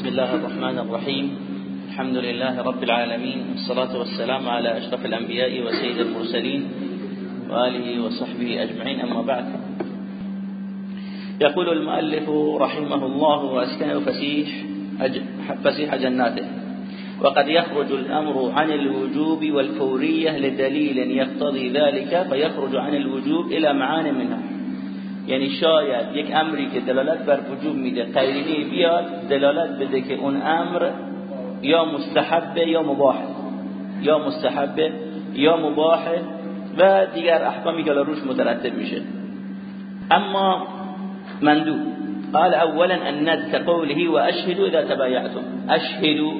بسم الله الرحمن الرحيم. الحمد لله رب العالمين والصلاة والسلام على أشرف الأنبياء وسيد المرسلين وآله وصحبه أجمعين أما بعد. يقول المؤلف رحمه الله وأسكنه فسيح, فسيح جناته وقد يخرج الأمر عن الوجوب والفورية لدليل يقتضي ذلك فيخرج عن الوجوب إلى معان منها. یعنی شاید یک امری که دلالت بر وجوب میده قرینه بیاد دلالت بده که اون امر یا مستحبه یا مباحه. یا مستحبه یا مباحه و دیگر احکامی که روش مترتب میشه. اما مندو قال اولا الند كقوله واشهدوا اذا تبايعتم اشهدوا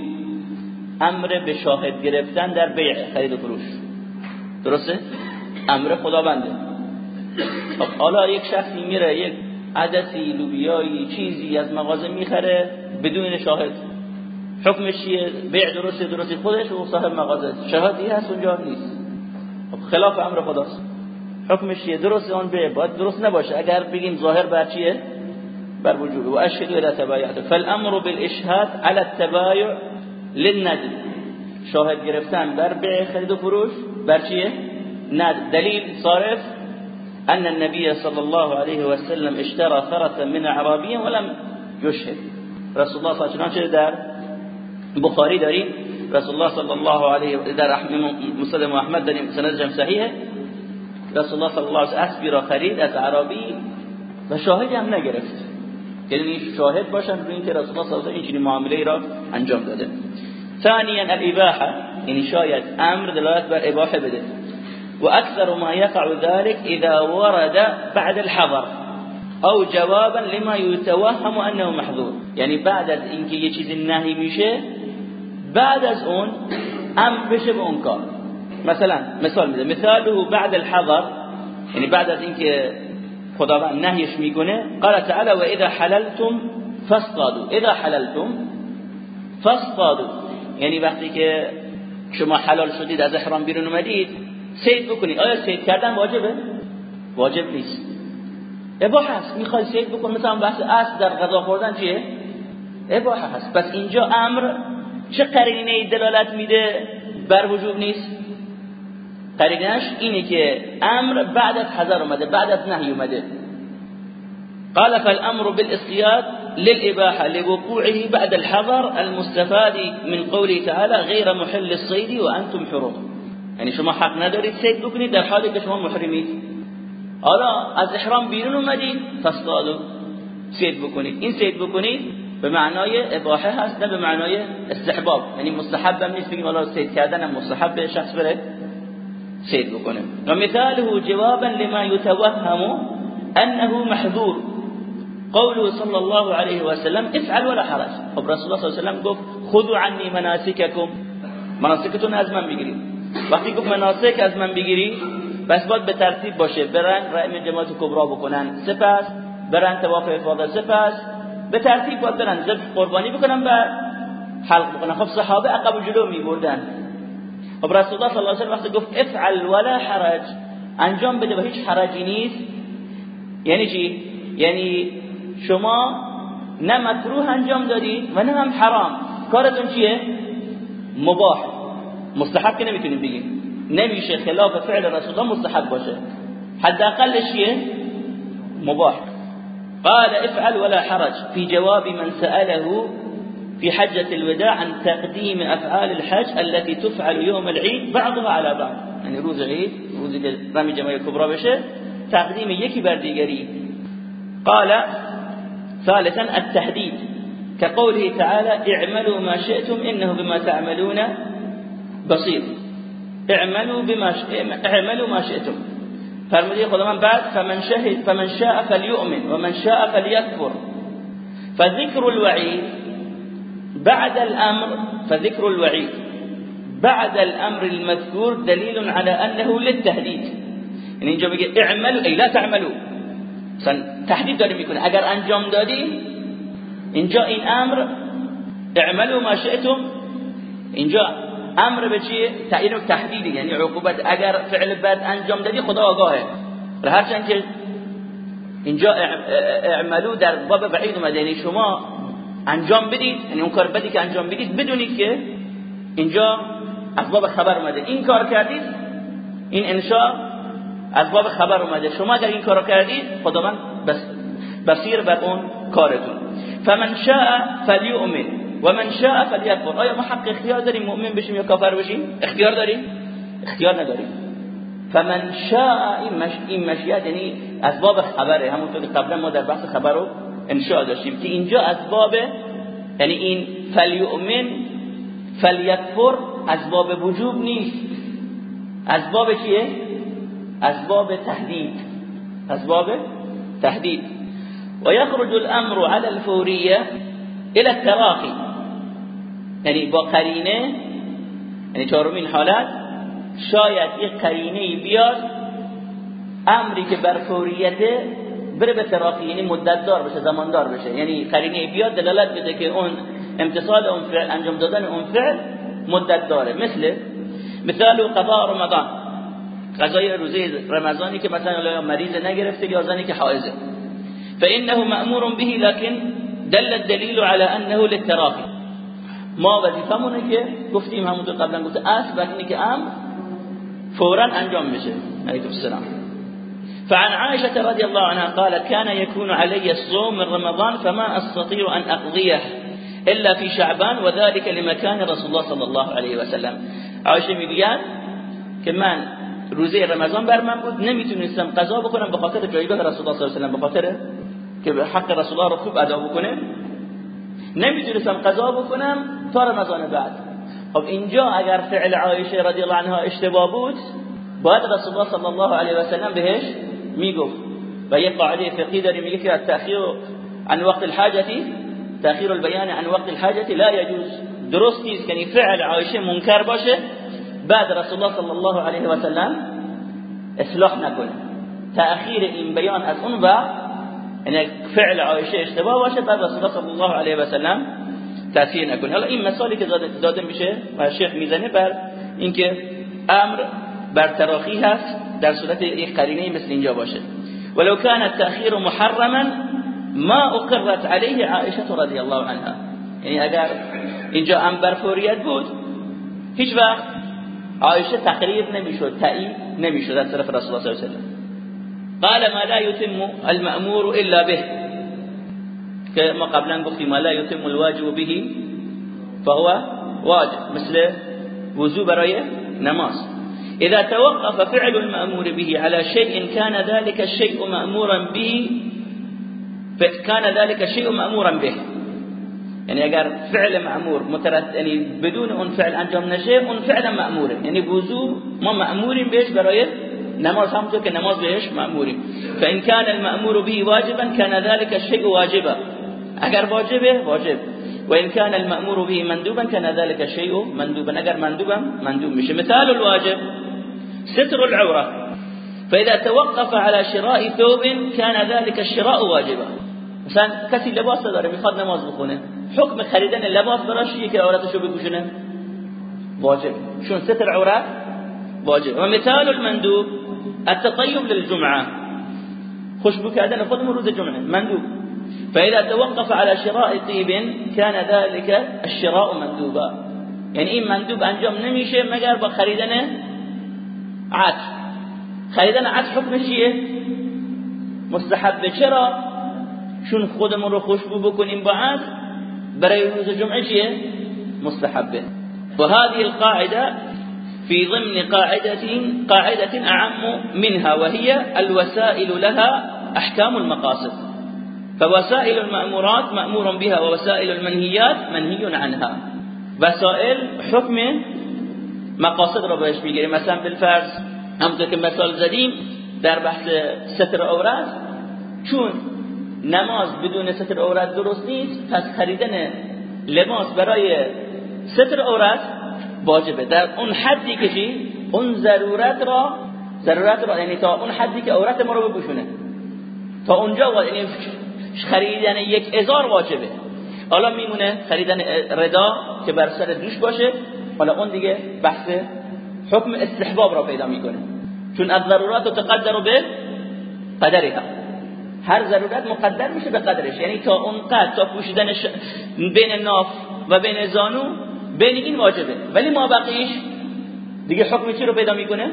امر به شاهد گرفتن در بیع خرید و فروش. درسته؟ امر خداونده. خب حالا یک شخصی میره یک عدسی لوبیایی چیزی از مغازه می‌خره بدون شاهد. حکمش چیه؟ بیع درسته درستی خودش و صاحب مغازه. شهادی هست اونجا نیست. خب خلاف امر خداست. حکمش چیه؟ درست اون بیع باید درست نباشه. اگر بگیم ظاهر بر چیه؟ بر وجود و اشهد الى تبایعت فالامر بالاشهاد على التبایع للندب شاهد گرفتن بر بیع خرید و فروش. بر چیه؟ ند دلیل صارف. أن النبي صلى الله عليه وسلم اشترى فرسا من اعرابي ولم يشهد. رسول الله صلى الله عليه وسلم در؟ بخاری داریم. رسول الله صلى الله عليه در مسلم احمد داریم. سند جمع صحیحه. رسول الله صلى الله عليه وسلم اسبی را خرید از عربی و هم نگرفت. یعنی شاهد باشن روی اینکه رسول الله صلی الله علیه و این معامله را انجام داده. ثانیا الاباحه یعنی شاید امر دلالت بر اباحه بده. وأكثر ما يقع ذلك إذا ورد بعد الحظر أو جوابا لما يتوهم أنه محظور. يعني بعد از اینکه یه چیز نهی میشه بعد از اون ام بشه اون مثلا مثال میده مثاله بعد الحظر يعني بعد از اینکه خداوند نهیش می‌کنه قال تعالى واذا حللتم فاصطادوا. اذا حللتم فاصطادوا. یعنی وقتی شما حلال شدید از احرام بیرون اومدید سید بکنی. آیا سید کردن واجبه؟ واجب نیست. اباحه هست. می‌خوای سید بکن؟ مثلا بحث اصل در غذا خوردن چیه؟ اباحه هست. پس اینجا امر چه قرینه دلالت میده بر وجوب نیست؟ قرینش اینه که امر بعد از حذر اومده بعد از نهی اومده. قال فالامر بالاصطياد للإباحة لوقوعه بعد الحظر المستفاد من قوله تعالى غير محل الصيد وأنتم حرم. یعنی شما حق ندارید سید بکنید در حالی که شما محرمید. حالا از احرام بیرون اومدید فصلادو سید بکنید. این سید بکنید به معنای اباحه هست نه به معنای استحباب. یعنی مستحب هم نیست بگیم حالا سید کردن هم مستحب شخص بره سید بکنه. و مثاله جوابا لما يتوهم انه محظور قوله صلى الله عليه وسلم افعل ولا حرج. خب رسول الله صلی الله علیه و گفت خذوا عني مناسككم مناسکتون از من بگیرید. وقتی گفت مناسک از من بگیری بس باید به ترتیب باشه. برن رأی جماعت کبرا بکنن. سپس برن تواف افاده. سپس به ترتیب باید برن. قربانی بکنن و حلق بکنن. خب صحابه عقب و جلو می بردن خب رسول الله صلی الله علیه و وقتی گفت افعل ولا حرج انجام بده و هیچ حرجی نیست. یعنی چی؟ یعنی شما نه مکروه انجام دادید و نه هم حرام. کارتون چیه؟ مباح. مستحب که نمیتونیم بگیم. نمیشه خلاف فعل رسول الله مستحب باشه. حداقلش چیه؟ مباح. قال افعل ولا حرج. في جواب من سأله في حجة الوداع عن تقديم أفعال الحج التي تفعل يوم العيد بعضها على بعض. يعني روز العيد روز رمي جمعية كبرى بشه تقديم يكي برديگري قال ثالثا التحديد. كقوله تعالى اعملوا ما شئتم إنه بما تعملون بصير اعملوا بما اعملوا ما شئتم. فرمودی خدا من بعد فمن شهد فمن شاء فليؤمن ومن شاء فليكفر. فذكر الوعيد بعد الأمر فذكر الوعيد بعد الأمر المذكور دليل على أنه للتهديد. يعني اینجا بگه اعملوا ای لا تعملوا. مثلا تهدید داره میکنه اگر أنجام دادی اینجا این أمر اعملوا ما شئتم. اینجا امر به چیه؟ تعیین و تهدید یعنی عقوبت. اگر فعل بد انجام دادی خدا آگاهه. هرچند که اینجا اعملو در باب بعید اومده. یعنی شما انجام بدید یعنی اون کار بدی که انجام بدید بدونید که اینجا از باب خبر اومده. این کار کردید این انشاء از باب خبر اومده. شما اگر این کارو کردید خداوند بس بصیر بر اون کارتون. فمن شاء فلیؤمن. و من شاء فلیکفر. آیا ما حق اختیار داریم مؤمن بشیم یا کافر بشیم؟ اختیار داریم؟ اختیار نداریم. فمن شاء این, مش... این مشیت یعنی از باب خبره. همونطور که قبلا ما در بحث خبر رو انشاء داشتیم که اینجا از باب یعنی این فلیؤمن فلیکفر از باب وجوب نیست. از باب چیه؟ از باب تهدید. از باب تهدید. و یخرج الامر على الفوریه الى التراخی. یعنی با قرینه یعنی چهارمین حالت شاید یک قرینه بیاد امری که بر فوریته بره به تراخی یعنی مدت دار بشه زمان دار بشه. یعنی قرینه بیاد دلالت بده که اون امتصال اون فعل انجام دادن اون فعل مدت داره مثل مثال قضاء رمضان. قضای روزه رمضانی که مثلا مریض نگرفته یا زنی که حائزه. فانه مأمور به لكن دل الدليل على انه للتراخي ما وظیفمونه که گفتیم همونطور قبلا گفته اصل اینه که امر فورا انجام بشه. علیکم السلام. فعن عائشة رضي الله عنها قالت كان يكون علي الصوم من رمضان فما أستطيع أن أقضيه إلا في شعبان وذلك لمكان رسول الله صلى الله عليه وسلم عائشة می‌گوید که من روزه رمضان بر من بود نمی‌تونستم قضا بکنم به خاطر جایگاه رسول الله صلی الله علیه و سلم به خاطر که حق رسول الله رو خوب ادا بکنه. نمی‌تونستم قضا بکنم تا رمضان بعد. خب اینجا اگر فعل عایشه رضی الله عنها اشتباه بود باید رسول الله صلی الله علیه و سلم بهش می‌گفت. و یک قاعده فقهی داریم میگه که التأخیر عن وقت الحاجه تأخیر البیان عن وقت الحاجه لا يجوز درست نیست یعنی فعل عایشه منکر باشه بعد رسول الله صلی الله علیه و سلم اصلاح نکنه. تأخیر این بیان از اون وقت یعنی فعل عایشه اشتباه باشه بعد رسول صلی الله علیه و سلم تاثیر نکنه. حالا این مثالی که داده میشه و شیخ می‌زنه بر اینکه امر بر تراخی هست در صورت یک قرینه مثل اینجا باشه. ولو كان التأخير محرما ما اقرت عليه عائشه رضی الله عنها. یعنی اگر اینجا امر بر فوریت بود هیچ وقت عایشه تقریر نمی‌شد تایید نمی‌شد از طرف رسول الله صلی الله علیه و قال ما لا يتم المأمور إلا به. كما قبلا قلت ما لا يتم الواجب به فهو واجب. مثل وضوء برايه نماز. إذا توقف فعل المأمور به على شيء كان ذلك الشيء مأمورا به كان ذلك الشيء مأمورا به. يعني اگر فعل مأمور مترد يعني بدون اون فعل أنجام نشه اون فعل مأموره يعني وضوء ما مأمورين بهش برای نماز همونطور که نماز بهش مأموریم. فإن كان المأمور به واجبا كان ذلك الشيء واجبا. اگر واجبه واجب. و ان كان المأمور به مندوبا كان ذلك الشيء مندوبا. اگر مندوبا مندوب میشه. مثال الواجب ستر العورة. فإذا توقف على شراء ثوب كان ذلك الشراء واجبا. مثلا کسی لباس داره میخواد نماز بخونه. حکم خریدن لباس براش که عورتشو بپوشونه؟ واجب. شون ستر عورت واجب. ومثال المندوب التطيب للجمعة. خشبو كادن خدم روز الجمعة. مندوب فإذا توقف على شراء طيب كان ذلك الشراء مندوبا. يعني این مندوب أنجام نمیشه مگر با خریدن عطر خریدن عطر حکمش چیه مستحبه چرا؟ چون خودمون رو خوشبو بکنیم با عطر برای روز جمعه چیه؟ مستحبه وهذه القاعدة في ضمن قاعدة قاعدة أعم منها وهي الوسائل لها أحكام المقاصد. فوسائل المأمورات مأمور بها ووسائل المنهيات منهي عنها. وسائل حكم مقاصد را بهش میگیریم مثلا بالفرض همونطور که مثال زدیم در بحث ستر عورت چون نماز بدون ستر عورت درست نیست پس خریدن لباس برای ستر عورت واجبه. در اون حدی که چی؟ اون ضرورت را ضرورت را یعنی تا اون حدی که عورت ما رو بپوشونه. تا اونجا یعنی خریدن یک ازار واجبه. حالا میمونه خریدن ردا که بر سر دوش باشه. حالا اون دیگه بحث حکم استحباب را پیدا می‌کنه. چون از ضرورات تقدر به قدرها. هر ضرورت مقدر میشه به قدرش. یعنی تا اون قد تا پوشیدن بین ناف و بین زانو بین این واجبه. ولی ما بقیش دیگه حکم چی رو پیدا می‌کنه؟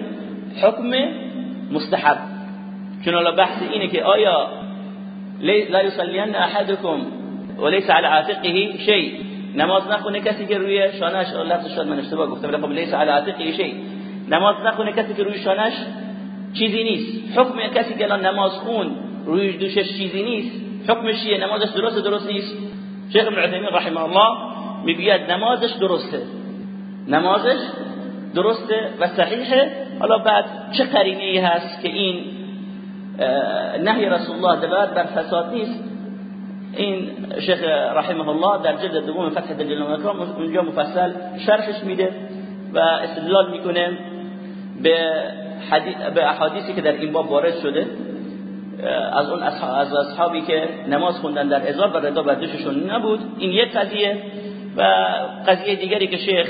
حکم مستحب. چون الله بحث اینه که آیا لا يصلين احدكم وليس على عاتقه شيء نماز نخونه کسی که روی شانش لفظ شد من اشتباه گفتم خب لیس على عاتقه شيء نماز نخونه کسی که روی شانش چیزی نیست. حکم کسی که نماز خون روی دوشش چیزی نیست. حکمش چیه نمازش درست درست نیست. شیخ ابن عثیمین رحمه الله میگه نمازش درسته. نمازش درسته و صحیحه. حالا بعد چه قرینه ای هست که این نهی رسول الله دلالت بر فساد نیست؟ این شیخ رحمه الله در جلد دوم فتح دلیل الاکرام اونجا مفصل شرحش میده و استدلال می‌کنه به به احادیثی که در این باب وارد شده. از اون از اصحابی که نماز خوندن در ازار و رضا بردششون نبود. این یک قضیه. و قضیه دیگری که شیخ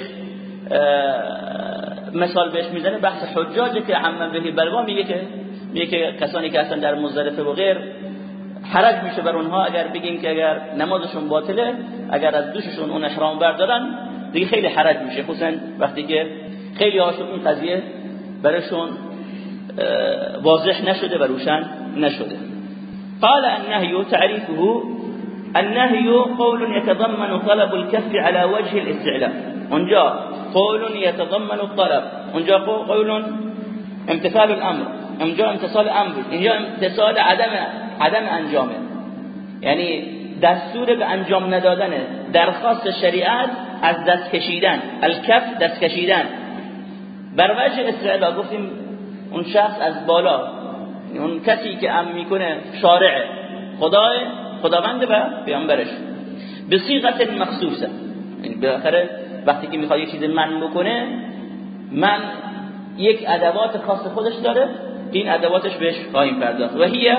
مثال بهش می‌زنه بحث حجاجه که عمم بهی بلوا میگه که میگه که کسانی که هستن در مزدلفه و غیر حرج میشه بر اونها اگر بگیم که اگر نمازشون باطله اگر از دوششون اون احرام بردارن دیگه خیلی حرج میشه. خصوصا وقتی که خیلی هاشون این قضیه برشون واضح نشده و روشن نشده. قال النهي تعريفه النهي قول يتضمن طلب الكف على وجه الاستعلاء. اونجا قول يتضمن الطلب. اونجا قول امتثال الامر اونجا امتصال امر اینجا امتصال عدم عدم انجامه. یعنی دستور به انجام ندادن درخواست شریعت از دست کشیدن. الکف دست کشیدن. بر وجه استعلا گفتیم اون شخص از بالا. اون کسی که ام می‌کنه شارع خدای خداوند و پیامبرش. به صیغت مخصوصه یعنی بالاخره وقتی که می‌خواد یه چیز من بکنه من یک ادوات خاص خودش داره این ادواتش بهش خواهیم پرداخت. و هي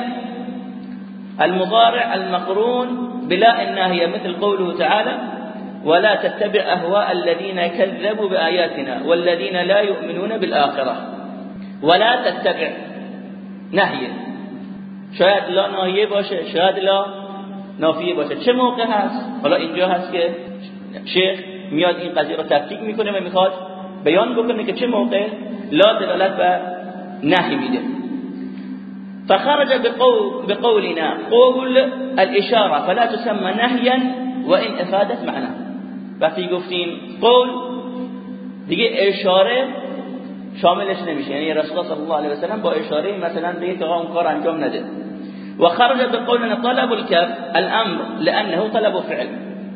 المضارع المقرون بلا الناهيه مثل قوله تعالى ولا تتبع اهواء الذين كذبوا باياتنا والذين لا يؤمنون بالاخره ولا تتبع. نهیه. شاید لا ناهیه باشه شاید لا نافیه باشه. چه موقع هست؟ حالا اینجا هست که شیخ میاد این قضیه رو تفکیک می‌کنه و می‌خواد بیان بکنه که چه موقع لا دلالت به نهی میده. فخرج بقول بقولنا قول الاشاره فلا تسمى نهيا وان افادت معنا. وقتی گفتیم قول دیگه اشاره شاملش نمیشه. یعنی رسول الله صلی الله علیه و سلم با اشاره مثلا به که اون کار انجام نده. و خرج بقولنا طلب الكف الامر لانه طلب فعل.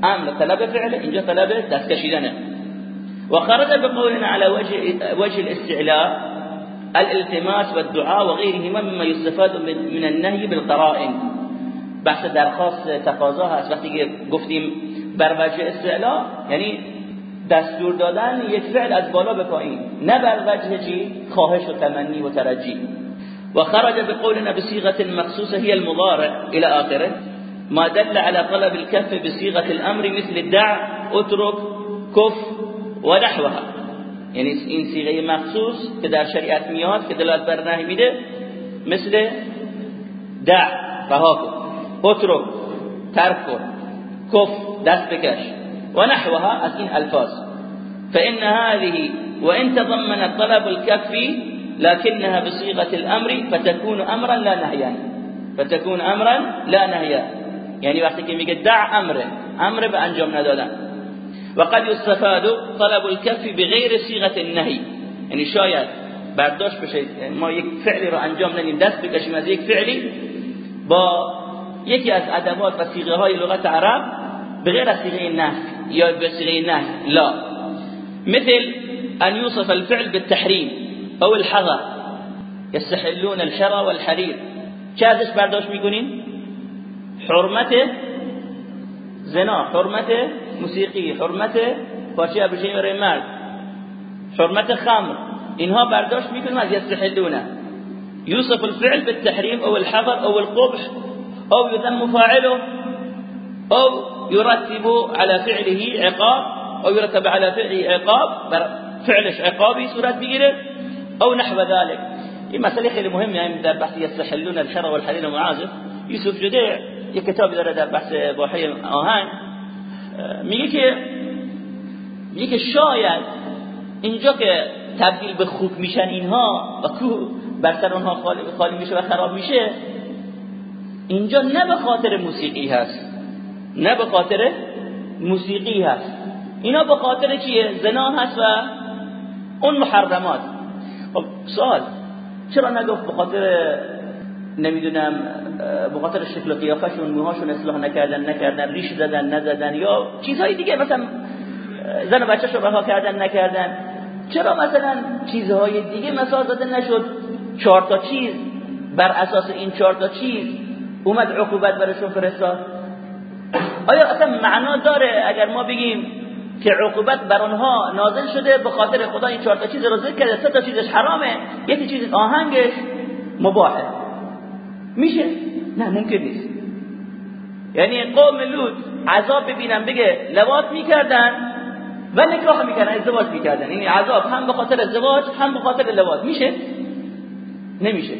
امر طلب فعل اینجا طلب دست کشیدنه و خرج بقولنا على وجه وجه الاستعلاء الالتماس والدعاء وغيرهما مما يستفاد من النهي بالقرائن. بحث درخواست تقاضا هست. وقتی گفتیم بر وجه استعلا یعنی دستور دادن یک فعل از بالا به پایین. نه بر وجه چی؟ خواهش و تمنی و ترجی. و خرج بقولنا بصيغة مخصوصة هي المضارع إلى آخره. ما دل على طلب الكف بصيغة الأمر مثل الدع اترك كف ونحوها. یعنی این صيغة مخصوص که در شریعت میاد که دلالت مثل دع رها ترک کن کف دست بکش ونحوها این ألفاظ. فإن هذه وإن تضمنت طلب الكف لكنها بصيغة الأمر فتكون أمرا لا نهيا. فتكون أمرا لا نهيا. يعني وقتی که میگه دع امره أمر به انجام ندادن. وقد يستفاد طلب الكف بغير صيغة النهي. یعنی شاید برداشت بشه ما یک فعلی رو انجام ندیم دست بکشیم از یک فعلی با یکی از ادوات و صیغه های لغت عرب بغیر از صيغه نهی یا به صيغه نهی لا. مثل ان يوصف الفعل بالتحريم أو الحظر يستحلون الحرى والحرير چه ازش برداشت میکنین حرمت زنا حرمت موسیقی حرمت پارچه ابریشمی برای مرد حرمت خمر. اینها برداشت میکنن از یستحلونه يوصف الفعل بالتحريم أو الحظر أو القبح أو يذم فاعله أو يرتب على فعله عقاب أو يرتب على فعله عقاب. فعلش عقابي صورت بگیره او نحو ذلك. این مسئله خیلی مهمه يعني در بحث يستحلون الحر والحليل والمعازف یوسف جده یک کتابی داره در بحث باحه آهنگ میگه که میگه که شاید اینجا که تبدیل به خوک میشن اینها و کوه بر سر اونها خالی, خالی میشه و خراب میشه اینجا نه به خاطر موسیقی هست. نه به خاطر موسیقی هست. اینا به خاطر چیه؟ زنا هست و اون محرمات. خب سوال چرا نگفت به خاطر نمی‌دونم به خاطر شکل و قیافشون موهاشون اصلاح نکردن نکردن ریش زدن نزدن یا چیزهای دیگه مثلا زن و بچه‌شو رها کردن نکردن؟ چرا مثلا چیزهای دیگه مثال زده نشد؟ چهار تا چیز بر اساس این چهار تا چیز اومد عقوبت برشون فرستاد؟ آیا اصلا معنا داره اگر ما بگیم که عقوبت بر اونها نازل شده به خاطر خدا این چهار تا چیز رو ذکر کرده. سه تا چیزش حرامه یکی چیز آهنگش مباحه. میشه؟ نه ممکن نیست. یعنی قوم لوط عذاب ببینن بگه لواط می‌کردن و نکاح می‌کردن ازدواج می‌کردن. یعنی عذاب هم به خاطر ازدواج هم به خاطر لواط. میشه؟ نمیشه.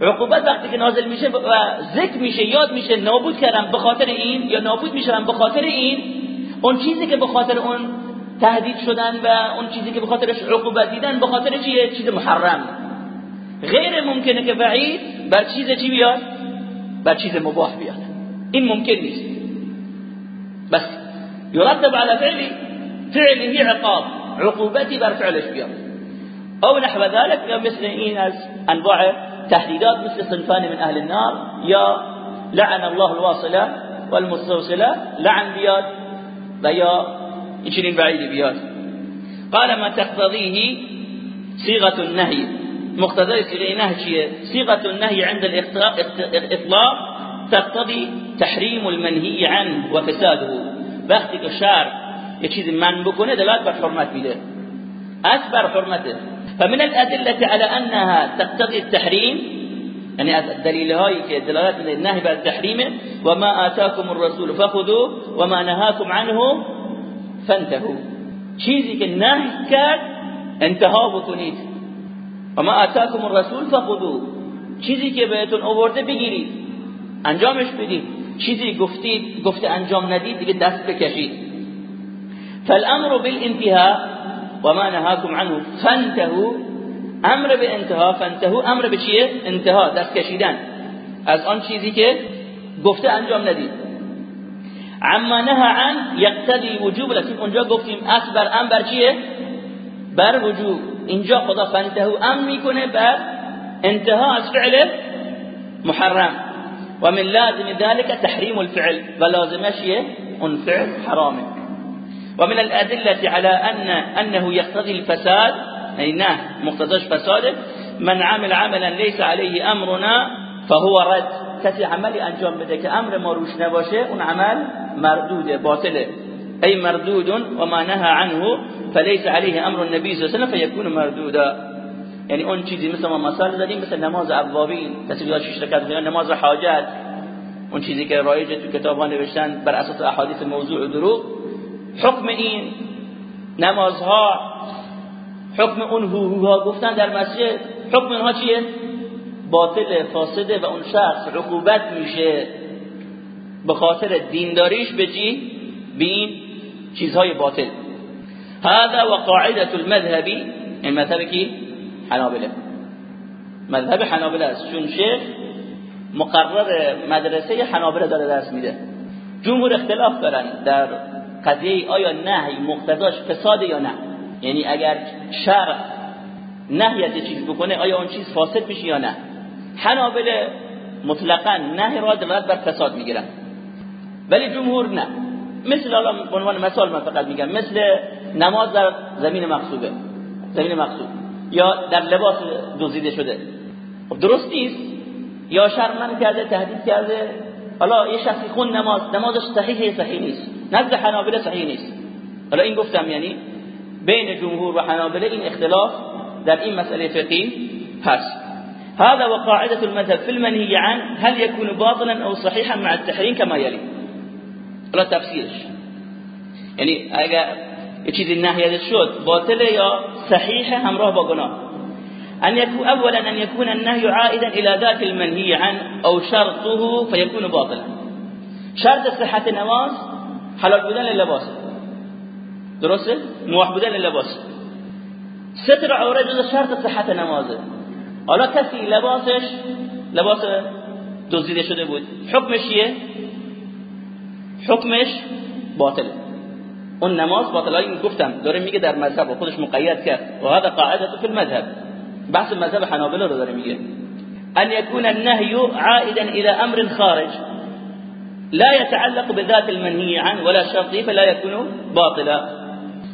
عقوبت وقتی که نازل میشه و ذکر میشه یاد میشه نابود کردن به خاطر این یا نابود میشن به خاطر این اون چیزی که به خاطر اون تهدید شدن و اون چیزی که به خاطرش عقوبت دیدن به خاطر چیه چیز محرم. غیر ممکنه که وعید بر چیز چی بیاد؟ بر چیز مباح بیاد. این ممکن نیست. بس. يرتب على فعل فعله عقاب. عقوبتي بر فعلش بیاد. او نحو ذلك مثل این از انواع تهديدات مثل صنفان من اهل النار یا لعن الله الواصله والمستوصله لعن بیاد. و یا چنین بعید بیاد قال ما تقتضيه صيغه النهي مقتضى صيغه النهي چیه صيغه النهي عند الاطلاق تقتضي تحريم المنهي عنه وفساده وقتی که شرع یه چیزی من بکنه دلالت بر حرمت میده از بر حرمته فمن الأدلة على أنها تقتضي التحريم يعني الدليل هاي كدلالات النهي بعد التحريم وما آتاكم الرسول فخذوه وما نهاكم عنه فانتهوا چیزی که نهی کرد انتها بکنید. وما آتاكم الرسول فخذوه. چیزی که بهتون آورده بگیرید. انجامش بدید. چیزی گفتید گفته انجام ندید دیگه دست بکشید. فالامر بالانتهاء وما نهاكم عنه فانتهوا امر به انتها فانتهوا امر به چیه؟ انتها دست کشیدن. از آن چیزی که گفته انجام ندید عما نهى عن يقتضي وجوب لكن اونجا گفتیم اصل بر امر بر چیه؟ بر وجوب. اینجا خدا فانتهوا امر می‌کنه بر انتها از فعل محرم. ومن لازم ذلك تحريم الفعل. ولازمش اون فعل حرامه. ومن الأدلة على أن أنه يقتضي الفساد أي نه مقتضاش فساده. من عمل عملا ليس عليه أمرنا فهو رد. کسی عملی انجام بده که امر ما روش نباشه اون عمل مردوده باطله. أي مردود وما نهى عنه فليس عليه أمر النبي صلى الله عليه وسلم فيكون مردودا. یعنی اون چیزی مثل ما مثال زدیم مثل نماز عوابین کسی بیاد شش رکعت نماز حاجت. اون چیزی که رایج تو کتاب ها نوشتن بر اساس احادیث موضوع و دروغ. حکم این نمازها حکم اون هوها گفتن در مسجد حکم اونها چیه؟ باطل فاسده و اون شخص عقوبت میشه به خاطر دینداریش به چی؟ به این چیزهای باطل. هذا وقاعده المذهبی این مذهب کی؟ حنابله. مذهب حنابله است. چون شیخ مقرر مدرسه حنابله داره درس میده. جمهور اختلاف دارن در قضیه آیا نهی مقتضاش فساد یا نه. یعنی اگر شرع نهی از چیز بکنه آیا اون چیز فاسد میشه یا نه؟ حنابله مطلقا نهی را دلالت بر فساد می‌گیرن ولی جمهور نه. مثل الان به عنوان مثال من فقط میگم مثل نماز در زمین مقصوبه. زمین مقصوب. یا در لباس دزدیده شده. خب درست نیست. یا شرمن کرده تهدید کرده. حالا یه شخصی خون نماز نمازش صحیحه صحیح نیست. نزد حنابله صحیح نیست. حالا این گفتم یعنی بین جمهور و حنابله این اختلاف در این مسئله فقهی هست. هذا وقاعدة المذهب في المنهي عن هل يكون باطلا أو صحيحا مع التحريم كما يلي. حالا تفسیرش یعنی اگر یه چیزی نهی شد باطله یا صحیح همراه با گناه. أن يكون أولا أن يكون النهي عائدا إلى ذات المنهي عنه أو شرطه فيكون باطلا. شرط صحة النماز حلال بودن للباس درسته؟ مباح بودن للباس ستر عوره جز شرط صحت نمازه. حالا کسی لباسش لباس دزدیده شده بود. حکمش چیه؟ حکمش باطله اون نماز باطل. این گفتم داره میگه در مذهب و خودش مقید کرد. و هذا قاعدة فی المذهب. بحث مذهب حنابلة رو داره میگه. أن يكون النهي عائدا إلى أمر خارج. لا يتعلق بذات المنهي عنه ولا شرطه فلا يكون باطلا.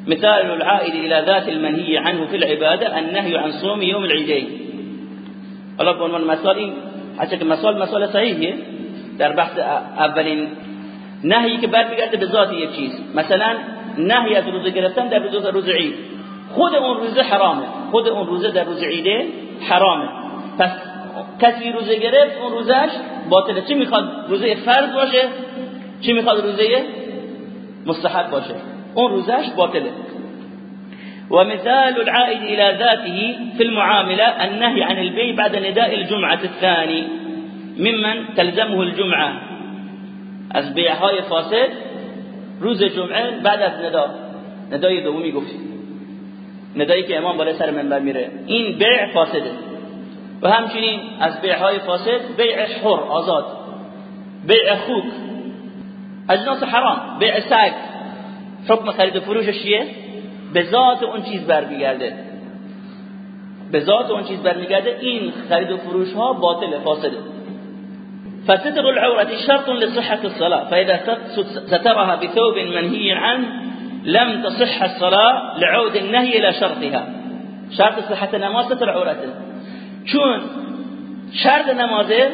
مثال العائد إلى ذات المنهي عنه في العبادة النهي عن صوم يوم العيدين. الله به عنوان مثال این که مثال مثال صحیحیه در بحث اولین نهی که برمیگرده به ذات مثلا نهی از روزه گرفتن در روز روز عید خود اون روزه حرامه. خود اون روزه در روز عیده حرامه. پس کسی روزه گرفت اون روزش باطله چی میخواد؟ روزه فرض باشه؟ چی میخواد؟ روزه مستحب باشه. اون روزش باطله ومثال العائد إلى ذاته في المعاملة النهي عن البيع بعد نداء الجمعة الثاني. ممن تلزمه الجمعة. از بیعهای فاسد روز جمعه بعد از ندا ندای دومی گفت ندایی که امام بالای سر منبر میره. این بیع فاسده. و همچنین از بیعهای فاسد بیع حر آزاد. بیع خوک. اجناس حرام. بیع سگ. حکم خرید فروشش چیه؟ به ذات اون چیز برمیگرده. به ذات اون چیز برمیگرده این خرید و فروش ها باطل فاسده. فستر العورة شرط لصحة الصلاة. فإذا سترها بثوب منهي عنه لم تصح الصلاة لعود النهي إلى شرطها. شرط صحة النماز ستر چون شرط نمازه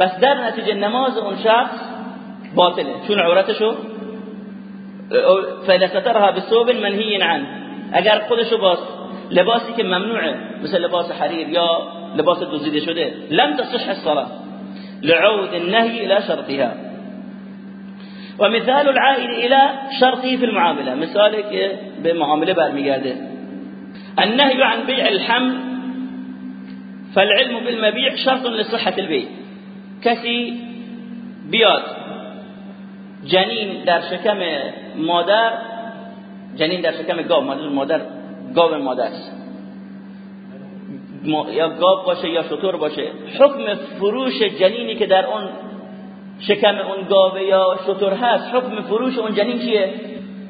بس در نتیجه نماز اون شخص باطله. چون عورتشو فإذا سترها بثوب منهي عنه. اگر خودشو باز لباسی که ممنوعه مثل لباس حریر یا لباس دزدیده شده. لم تصح الصلاة. لعود النهي إلى شرطها. ومثال العائد إلى شرطه في المعاملة. مثالك بمعاملة برمیگرده النهي عن بيع الحمل فالعلم بالمبيع شرط لصحة البيع. کسی بیاد جنین در شکم مادر جنین در شکم گاو مادر گاو مادر. است یا گاو باشه یا شطور باشه. حکم فروش جنینی که در اون شکم اون گاو یا شطور هست حکم فروش اون جنین چیه؟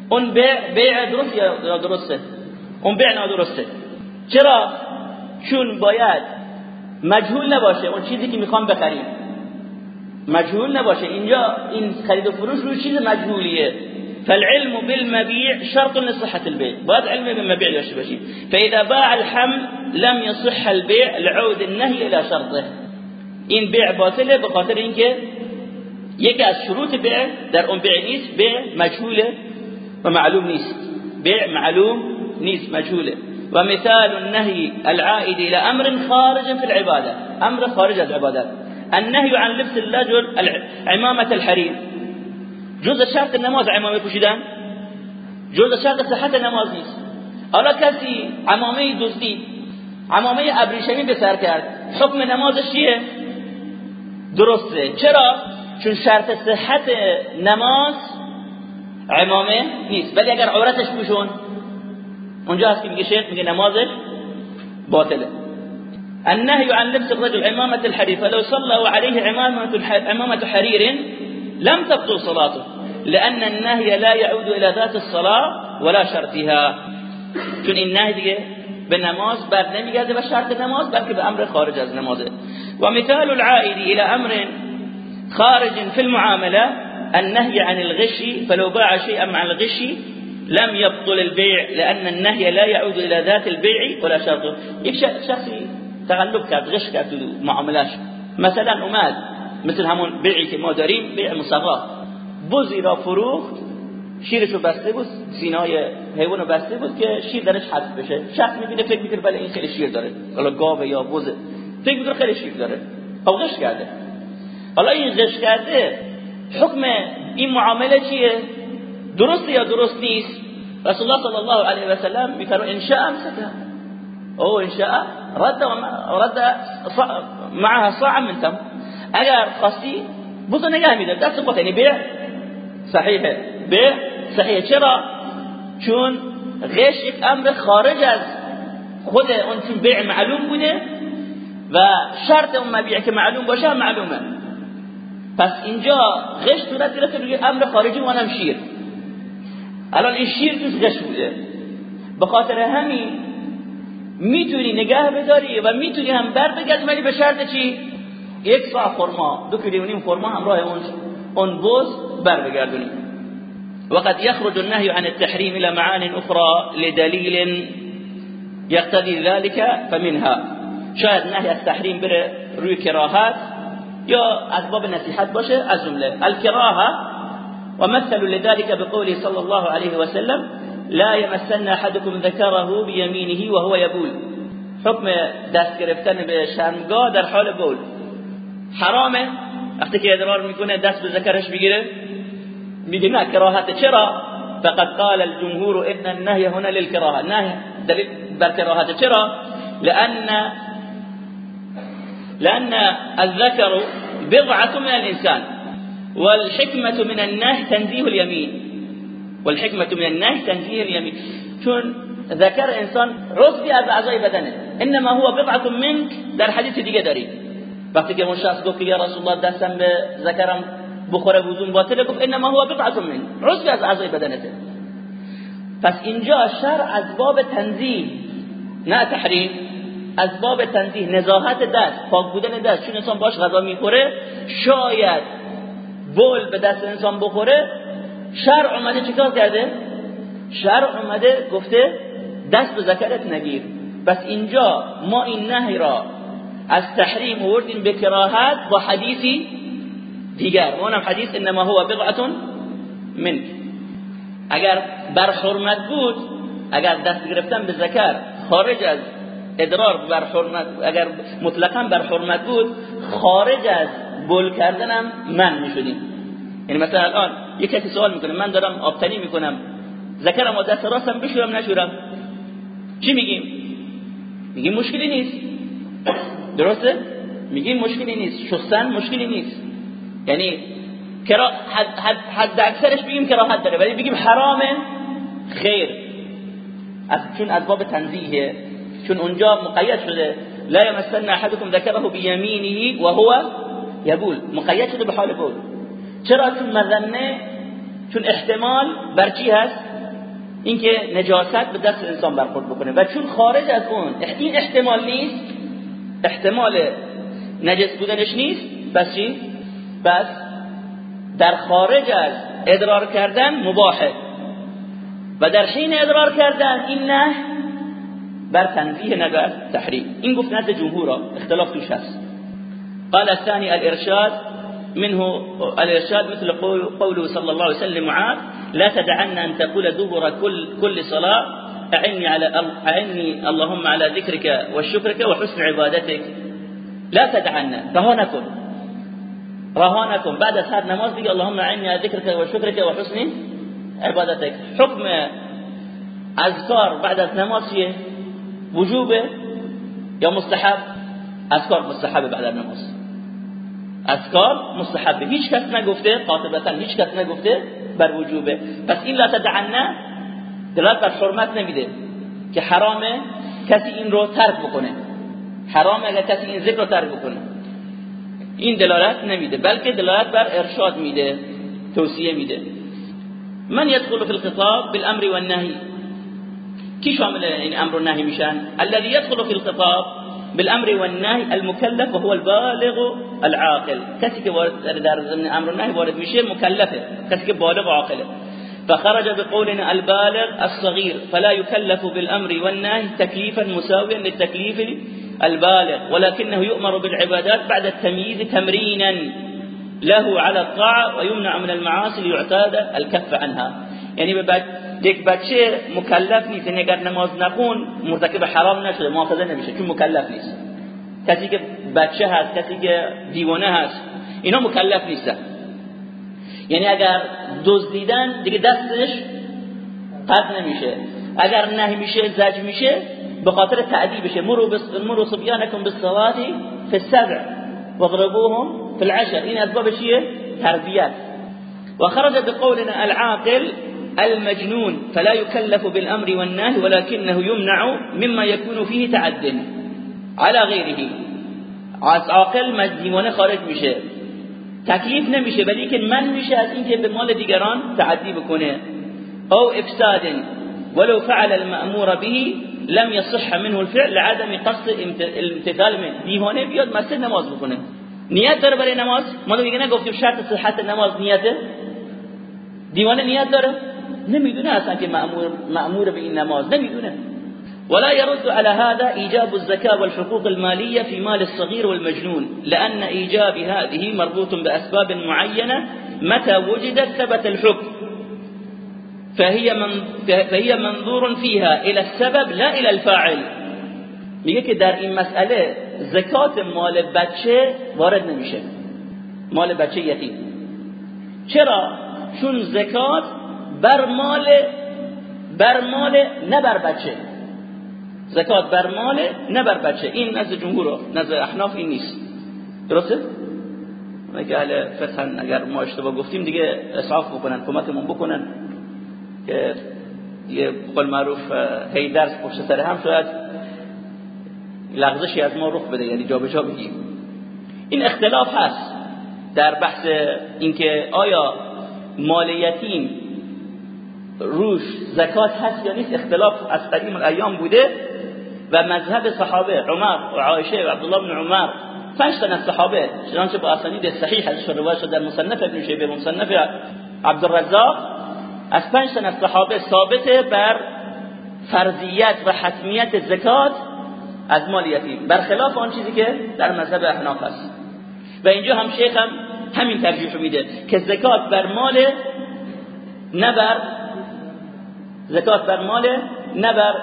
اون بیع بیع درست یا درسته؟ اون بیع نادرسته. چرا؟ چون باید مجهول نباشه. اون چیزی که می‌خوام بخریم. مجهول نباشه. اینجا این خرید و فروش رو چیز مجهولیه. فالعلم بالمبيع شرط لصحة البيع. بعد علم بالمبيع داشته باشید فإذا باع الحمل لم يصح البيع لعود النهي إلى شرطه. این بیع باطله به خاطر اینکه از شروط بیع در اون بیع نیست. بیع مجهوله و معلوم نیست. بیع معلوم نیست مجهوله. و مثال النهي العائد إلى أمر خارج في العبادة. أمر خارج از النهي عن لبس الرجل عمامه الحرير. جز شرط نماز عمامه پوشیدن؟ جز شرط صحت نماز نیست. حالا کسی عمامه دزدی عمامه ابریشمی به سر کرد حکم نمازش چیه؟ درسته. چرا؟ چون شرط صحت نماز عمامه نیست. ولی اگر عورتش پوشون اونجا هست که میگه شیخ میگه نمازش باطله. النهي عن لبس الرجل عمامة الحرير فلو صلى عليه عمامة حرير لم تبطل صلاته لأن النهي لا يعود إلى ذات الصلاة ولا شرطها. چون این نهی دیگه به نماز بر نمیگرده و شرط نماز بلکه به أمر خارج از نمازه. و مثال العائد إلى أمر خارج في المعاملة النهي عن الغش فلو باع شيئا مع الغش لم يبطل البيع لأن النهي لا يعود إلى ذات البيع ولا شرطه. یک شخصی تغلب کرد غش کرد تو معاملاش مثلا اومد مثل همون بیعی که ما داریم بیع مصغا بزی را فروخت شیرشو بسته بود سینای حیوانو بسته بود که شیر درش حذف بشه. شخص می‌بینه فکر می‌کنه بله این خیلی شیر داره. حالا گاوه یا بز فکر می‌کنه خیلی شیر داره. او غش کرده. حالا این غش کرده حکم این معامله چیه؟ درست یا درست نیست؟ رسول الله صلی الله علیه و سلم میفرماید ان شاء او ان شاء رد رد معها صاع من تم. اگر خواستی بوزو نگه میده دست خود یعنی بیع صحیحه. بیع صحیحه. چرا؟ چون غش یک امر خارج از خود اون چون بیع معلوم بوده و شرط اون مبیع که معلوم باشه معلومه. پس اینجا غش صورت گرفته روی امر خارجی وانم شیر. الان این شیر توش غش بوده. به خاطر همین می‌تونی نگه بداری و می‌تونی هم بر ولی به شرط چی؟ یک سا خرما دو کیلو نیم خرما همراه اون اون بوز بر بگردونی وقد يخرج النهي عن التحريم الى معان اخرى لدليل يقتضي ذلك فمنها. شاید نهی از تحریم بره روی کراهت یا اسباب نصیحت باشه از جمله. الکراهه ومثلوا لذلك بقوله صلى الله عليه وسلم لا يمسن أحدكم ذكره بيمينه وهو يبول. حکم دست گرفتن به شرمگاه در حال بول. حرامه؟ وقتی که ادرار میکنه دست به ذکرش بگیره میگه نه کراهت چرا؟ فقد قال الجمهور إن النهي هنا للكراهة. نهي دلیل بر کراهت چرا؟ لأن لأن الذكر بضعة من الإنسان والحكمة من النهي تنزيه اليمين. والحكمه من النهي تنزيه اليمين. چون ذکر انسان عضوی از اعضای بدنه. انما هو بضعه منك. در حدیث دیگه داریم. وقتی که اون شخص گفت یا رسول الله دستم به ذکرم بخوره وضو باطله گفت انما هو بضعه من عضو از اعضای بدنته. پس اینجا شر از باب تنزیه نه تحریم. از باب تنزیه نزاهت دست پاک بودن دست. چون انسان باش غذا می‌خوره شاید بول به دست انسان بخوره شرع اومده چیکار کرده؟ شرع اومده گفته دست به ذکرت نگیر. پس اینجا ما این نهی را از تحریم وردیم به کراهت با حدیثی دیگر. اونم حدیث انما هو بضعه من اگر بر حرمت بود اگر دست گرفتن به ذکر خارج از ادرار بر حرمت اگر مطلقا بر حرمت بود خارج از بول کردنم من می‌شدیم. یعنی مثلا الان یک کسی سوال می‌کنه. من دارم آبتنی می‌کنم. ذکرم و دست راستم بشورم نشورم. چی میگیم؟ میگیم مشکلی نیست. درسته؟ میگیم مشکلی نیست. شستن مشکلی نیست. یعنی کرا حد, حد, حد اکثرش بگیم کراهت داره. ولی بگیم حرامه. خیر. از چون از باب تنزیه چون اونجا مقید شده. لا یمسن احدكم ذکره بیمینه و هو یبول. مقید شده به حال بول چرا؟ چون مذنه چون احتمال بر چی هست؟ اینکه نجاست به دست انسان برخورد بکنه. و چون خارج از اون این احتمال نیست احتمال نجس بودنش نیست بس چی؟ بس در خارج از ادرار کردن مباحه. و در حین ادرار کردن این نه بر تنزیه نبر تحریم این گفت نزد جمهورا اختلاف توش هست. قال الثاني الارشاد منه الإرشاد مثل قوله صلى الله عليه وسلم معاذ لا تدعن أن تقول دبر كل كل صلاة أعني على أعني اللهم على ذكرك وشكرك وحسن عبادتك. لا تدعن رها نکن رها نکن بعد هر نماز دیگه اللهم أعني على ذكرك وشكرك وحسن عبادتك. حکم اذکار بعد از نماز چیه وجوبه؟ یا مستحب. اذکار مستحب بعد از نماز. اذکار مستحبه. هیچ کس نگفته قاطبتا هیچ کس نگفته بر وجوبه. پس این لا تدعنا دلالت بر حرمت نمیده که حرامه کسی این رو ترک بکنه. حرامه اگر کسی این ذکر رو ترک بکنه. این دلالت نمیده بلکه دلالت بر ارشاد میده توصیه میده. من يدخل في الخطاب بالامر والنهي کی شامل این امر و نهی میشن؟ الذي يدخل في الخطاب بالأمر والنهي المكلف وهو البالغ العاقل. وارد در ضمن أمر نهی وارد میشه مکلفه که بالغ و عاقله فخرج بقولنا البالغ الصغير فلا يكلف بالأمر والنهي تكليفا مساويا للتكليف البالغ ولكنه يؤمر بالعبادات بعد التمييز تمرينا له على الطاعة ويمنع من المعاصي ليعتاد الكف عنها. يعني بعد یک بچه مکلف نیست. یعنی اگر نماز نخون مرتکب حرام نشده مؤاخذه نمیشه چون مکلف نیست. کسی که بچه هست کسی که دیوانه هست اینا مکلف نیستن. یعنی اگر دزدیدن دیگه دستش قطع نمیشه. اگر نه میشه زج میشه به خاطر تعذیبشه مرو بس مرو صبیانکم بالصلاه في السبع واضربوهم في العشر. این اسباب چیه؟ تربیت. وخرج بقولنا العاقل المجنون فلا يكلف بالأمر والنهي ولكنه يمنع مما يكون فيه تعد على غيره. از عاقل مجنون خارج میشه. تکلیف نمیشه ولی که من میشه از اینکه به مال دیگران تعدی بکنه. أو افساد ولو فعل المأمور به لم يصح منه الفعل لعدم قصد الامتثال منه. دیوانه بیاد مسجد نماز بکنه. نیت داره برای نماز؟ ما دیگه نگفتیم شرط صحت نماز نیته؟ دیوانه نیت داره؟ نمیدونه أصلا که مأمور مأمور به این نماز. نمیدونه. ولا يرد على هذا إيجاب الزكاة والحقوق المالية في مال الصغير والمجنون لأن إيجاب هذه مربوط بأسباب معينة متى وجدت ثبت الحكم. فهي, من فهي منظور فيها إلى السبب لا إلى الفاعل. میگه که در این مسئله زکات مال بچه وارد نمیشه. مال بچه یتیم. چرا؟ چون زکات بر مال بر مال نه بر بچه. زکات بر مال نه بر بچه. این نزد جمهور نزد احناف این نیست. درسته؟ اگه اهل فقه اگر ما اشتباه گفتیم دیگه اصحاف بکنن کمکمون بکنن که یه قول معروف هی درس پشت سر هم شاید لغزشی از ما رخ بده یعنی جابجا بگیم. این اختلاف هست در بحث اینکه آیا مال یتیم روش زکات هست یا نیست اختلاف از قدیم الایام بوده و مذهب صحابه عمر و عایشه و عبدالله بن عمر پنج تا از صحابه چنانچه با اسانید صحیح ازش روایت شده در مصنف ابن شیبه مصنف عبدالرزاق از پنج تا از صحابه ثابت بر فرضیت و حتمیت زکات از مال یتیم. برخلاف آن چیزی که در مذهب احناف است و اینجا هم شیخ هم همین ترجیح میده که زکات بر مال نه بر زکات بر مال نه بر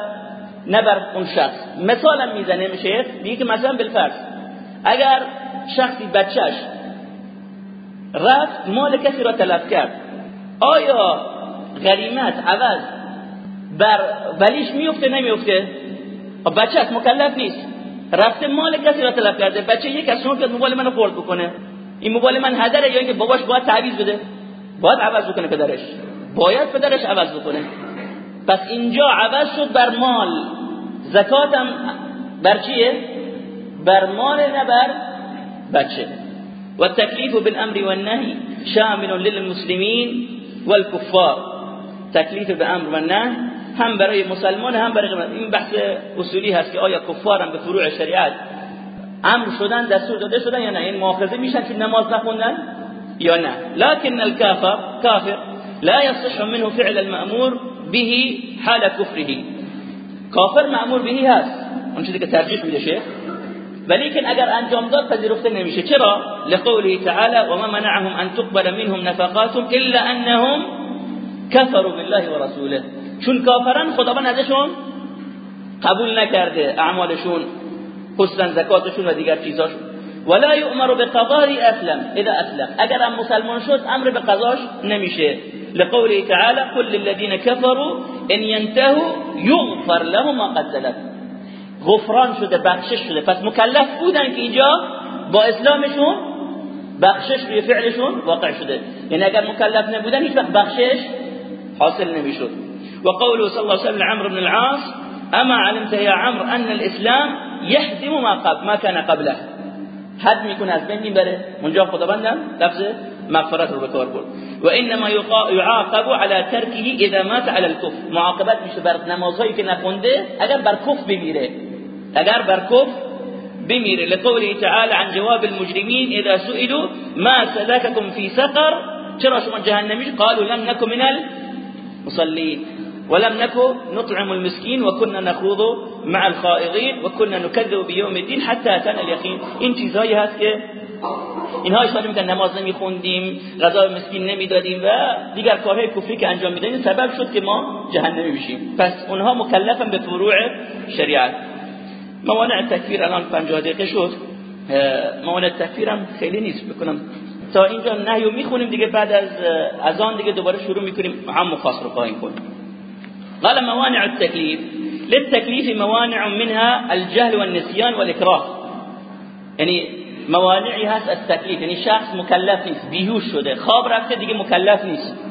نه بر اون شخص. مثالم می‌زنه میشه میگه که مثلا بالفرض اگر شخصی بچهش رفت مال کسی را تلف کرد آیا غریمت عوض بر ولیش میفته نمیفته؟ بچه مکلف نیست. رفته مال کسی را تلف کرده بچه یک از شما موبایل منو خورد بکنه. این موبایل من هدره یا اینکه باباش باید تعویض بده؟ باید عوض بکنه پدرش. باید پدرش عوض بکنه. پس اینجا عوض شد بر مال. زکاتم بر چیه؟ بر مال نه بر بچه. و تکلیف بالامر و النهی شامل للمسلمین والکفار. تکلیف به امر و نه هم برای مسلمان هم برای این بحث اصولی هست که آیا کفار هم به فروع شریعت امر شدن دستور داده شدن یا نه؟ این مؤاخذه میشن که نماز نخوندن یا نه؟ لكن الكافر کافر لا يصح منه فعل المأمور به حال كفره کافر معمول بهی هست. اون چیزی که ترجیح میده شیخ. ولیکن اگر انجام داد پذیرفته نمیشه. چرا؟ لقوله تعالی وما منعهم ان تقبل منهم نفقاتهم الا انهم كفروا بالله ورسوله. چون کافرن خداوند ازشون قبول نکرده اعمالشون خصوصا زکاتشون و دیگر چیزاشون. ولا يؤمر بقضاء اسلم اذا اسلم اگر مسلمان شد امر به قضاش نمیشه. لقوله تعالى قل للذين كفروا إن ينتهوا يغفر لهم ما قد سلف. غفران شده بخشش شده. پس مکلف بودن که اینجا با اسلامشون بخشش روی فعلشون واقع شده. یعنی اگر مکلف نبودن هیچ وقت بخشش حاصل نمیشد. و قوله صلی الله علیه وسلم عمرو بن العاص اما علمت يا عمرو أن الإسلام يهدم ما قبل ما كان قبله. حد میکنه از بین میبره اونجا خداوندم لفظ مغفرت رو به کار برد و انما يعاقب على تركه إذا مات على الكفر. معاقبت میشه بر نمازهایی که نخونده اگر بر کفر بمیره اگر بر کفر بمیره لقوله تعالى عن جواب المجرمين إذا سئلوا ما سلككم في سقر؟ چرا شما جهنمی قالوا؟ لم نكن من المصلين. ولم نكن نطعم المسكين وكنا نخوض مع الخائضين وكنا نكذب بيوم الدين حتى أتانا اليقين. این چیزایی هست اینها اشاره می‌کنن نماز نمیخوندیم غذا مسکین نمی‌دادیم و دیگر کارهای کفری که انجام می‌دادیم سبب شد که ما جهنمی بشیم. پس اونها مکلفن به فروع شریعت. موانع تکفیر الان 50 دقیقه شد. موانع تکفیر هم خیلی نیست بکنم تا اینجا نهیو می‌خونیم دیگه بعد از اذان دیگه دوباره شروع می‌کنیم. عام و خاص رو خواهیم کنیم. قال موانع التكليف للتكليف موانع منها الجهل والنسيان والإكراه. يعني موانعی هست از تکلیف. یعنی شخص مکلف نیست بیهوش شده. خواب رفته دیگه مکلف نیست.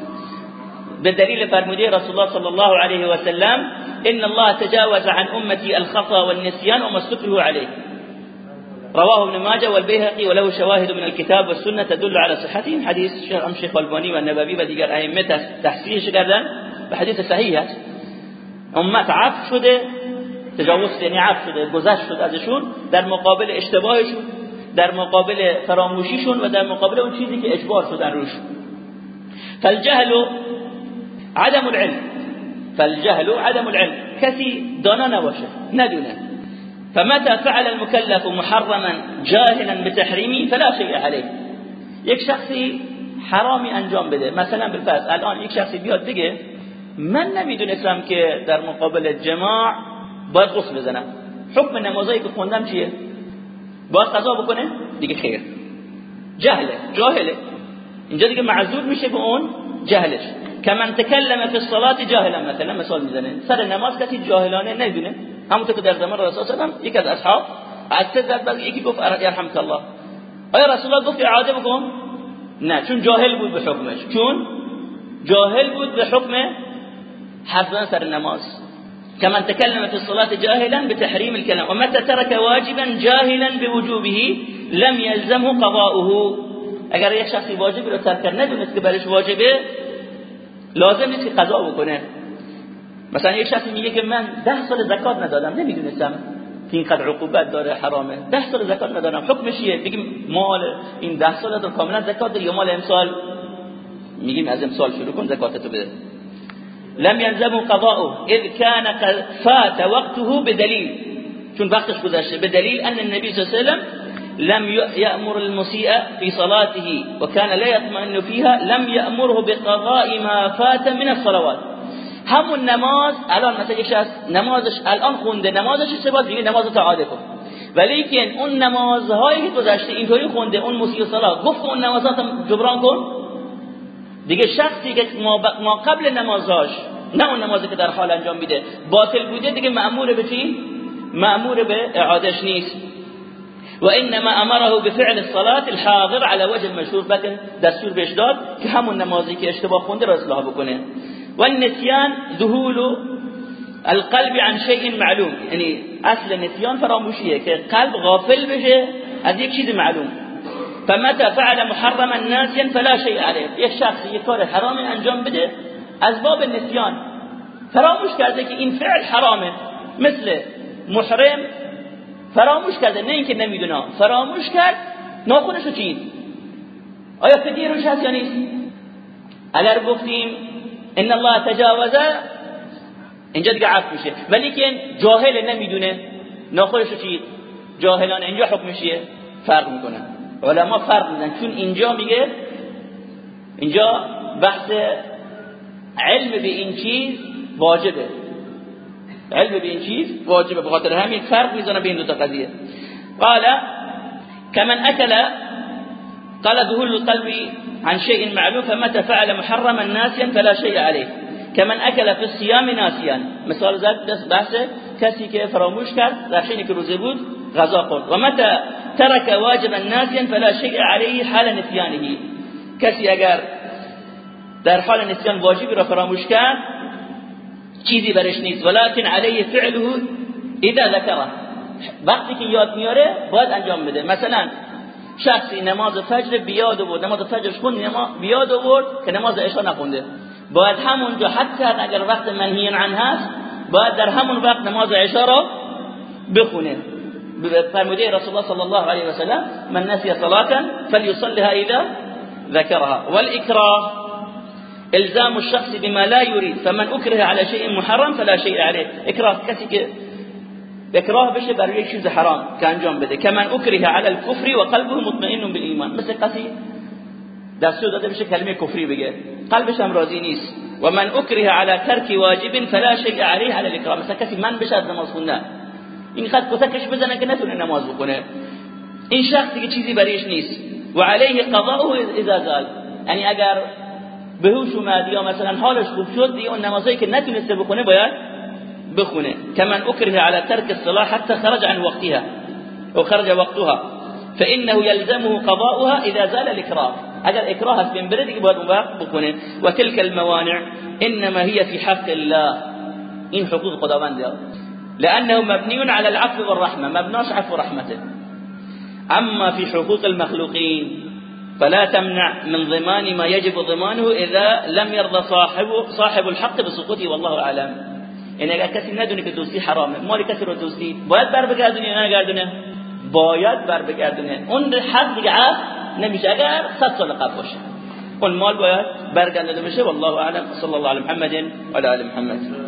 به دلیل فرموده رسول الله صلی الله علیه و سلم ان الله تجاوز عن امتی الخطا والنسيان وما استكره عليه رواه ابن ماجه والبيهقي وله شواهد من الكتاب والسنة تدل على صحته حديث شيخ ام شيخ الباني و النبوي و دیگر ائمه تحسینش کردن به حدیث صحیح است امت عفو شده تجاوز یعنی عفو شده گذشت شد ازشون. در مقابل اشتباهشون در مقابل فراموشیشون و در مقابل اون چیزی که اجبار شدن روش. فالجهل عدم العلم. فالجهل عدم العلم. کسی دانا نباشه ندونه. فمتى فعل المكلف محرما جاهلا بتحريمه فلا شيء عليه. یک شخصی حرامی انجام بده. مثلا بالفرض الان یک شخصی بیاد بگه من نمی‌دونستم که در مقابل جماع باید غسل بزنم. حکم نمازایی که خوندم چیه؟ باید قضا بکنه؟ دیگه خیر. جهله جاهله. اینجا دیگه معذور میشه به اون جهلش. کمن تکلم فی الصلاه جاهلا مثلا مثال می‌زنه. سر نماز کسی جاهلانه نمی‌دونه همونطور که در زمان رسول الله یک از اصحاب عدسه زد بعد یکی گفت یرحمک الله. آیا رسول الله گفت اعاده بکن؟ نه چون جاهل بود به حکمش. چون جاهل بود به حکم حفظان سر نماز. كمن تكلم في الصلاة جاهلا بتحريم الكلام. ومتى ترك واجبا جاهلا بوجوبه لم يلزمه قضاؤه. اگر یک شخصی واجبی رو ترک کرد ندونست که برش واجبه لازم نیست که قضا بکنه. مثلا یک شخصی میگه که من ده سال زکات ندادم نمی‌دونستم که اینقدر عقوبت داره حرامه. ده سال زکات ندادم حکمش چیه؟ بگیم مال این ده سال رو کاملا زکات یا مال امسال؟ میگیم از امسال شروع کن زکاتتو بده. لم يلزم قضاؤه إذ كان قد فات وقته بدليل. چون وقتش گذشته بدليل أن النبي صلى الله عليه وسلم لم يأمر المسيء في صلاته وكان لا يطمئن فيها لم يأمره بقضاء ما فات من الصلوات. همون نماز الآن مثلا یک شخص نمازش الآن خونده نمازش سه دیگه نماز تعاده که اون نمازهایی که گذشته اینطوری خونده اون مسیح صلات گفت اون نمازات جبران کن؟ دیگه شخصی که ما قبل نمازهاش نه اون نمازی که در حال انجام میده باطل بوده دیگه مأمور به چی؟ مأمور به اعادش نیست. و انما امره بفعل الصلاه الحاضر على وجه المشهور بلکه دستور بهش داد که همون نمازی که اشتباه خونده رو اصلاح بکنه. و النسیان ذهول القلب عن شيء معلوم. یعنی اصل نسیان فراموشیه که قلب غافل بشه از یک چیز معلوم. فمتى فعل محرما ناسيا فلا شيء عليه. یک شخص یک کار حرام انجام بده از باب نسیان. فراموش کرده که این فعل حرامه. مثل محرم فراموش کرده نه اینکه نمی‌دونه. فراموش کرد ناخونشو چید. آیا فدیه روش هست یا نیست؟ اگر گفتیم ان الله تجاوزه اینجا دیگه عفو میشه. ولی که جاهل نمی‌دونه ناخونشو چید. جاهلانه اینجا حکمشیه فرق می‌کنه. علما فرق میزن چون اینجا میگه اینجا بحث علم به این چیز واجبه. علم به این چیز واجبه. بخاطر همین فرق می‌زنه بین دو تا قضیه. قال كمن اكل قال ذهول القلب عن شيء معلوم فمتى فعل محرما ناسيا فلا شيء عليه كمن اكل في الصيام ناسيا مثال زد بحث کسی که فراموش کرد در که بود غذا خورد. و متى ترك واجبا ناسيا فلا شيء عليه حال نسيانه. کسی اگر در حال نسیان واجبی را فراموش کرد چیزی برش نیست. ولكن عليه فعله اذا ذكره وقتی که یاد میاره باید انجام بده. مثلا شخصی نماز فجر بیاد آورد. نماز فجرش خوند بیاد آورد که نماز عشا نخونده. باید همونجا حتی اگر وقت منهی عن هست باید در همون وقت نماز عشا را بخونه. فرموده رسول الله صلی الله علیه و سلم من نسي صلاة فليصلها إذا ذكرها. والإكراه إلزام الشخص بما لا يريد فمن أكره على شيء محرم فلا شيء عليه. إكراه کسی که اکراه بشه برای چیز حرام که انجام بده. کمن اکره على الكفر وقلبه مطمئن بالایمان مثل کسی دستور داده بشه کلمه کفری بگه قلبش هم راضی نیست و من اکره على ترک واجب فلا شيء عليه على الإكراه. مثل کسی من بشه از نماز این خط کتکش بزنه که نتونه نماز بکنه این شخص دیگه چیزی بریش نیست. و علیه قضاءه اذا زال. یعنی اگر بهوش اومد یا مثلا حالش خوب شد دیگه اون نمازایی که نتونسته بکنه باید بخونه. كمن أكره على ترك الصلاة حتى خرج عن وقتها. أو خرج وقتها. فإنه يلزمه قضاؤها إذا زال الإكراه. اگر إكراه است بین بره دیگه باید اون وقت بکنه و تلك الموانع انما هي في حق الله. این حقوق خداونده لأنه مبني على العفو والرحمة مبناش عفو رحمته. أما في حقوق المخلوقين فلا تمنع من ضمان ما يجب ضمانه إذا لم يرضى صاحب صاحب الحق بسقوطه والله أعلم. این اگر کسی ندونه که دوستی حرامه مال کسی رو دوستی بر بگردونه یا نگردونه باید بر بگردونه اون حق دیگه نمیشه اگر 100 سال قبل باشه اون مال بشه والله أعلم. صلی الله علی محمد و علی محمد.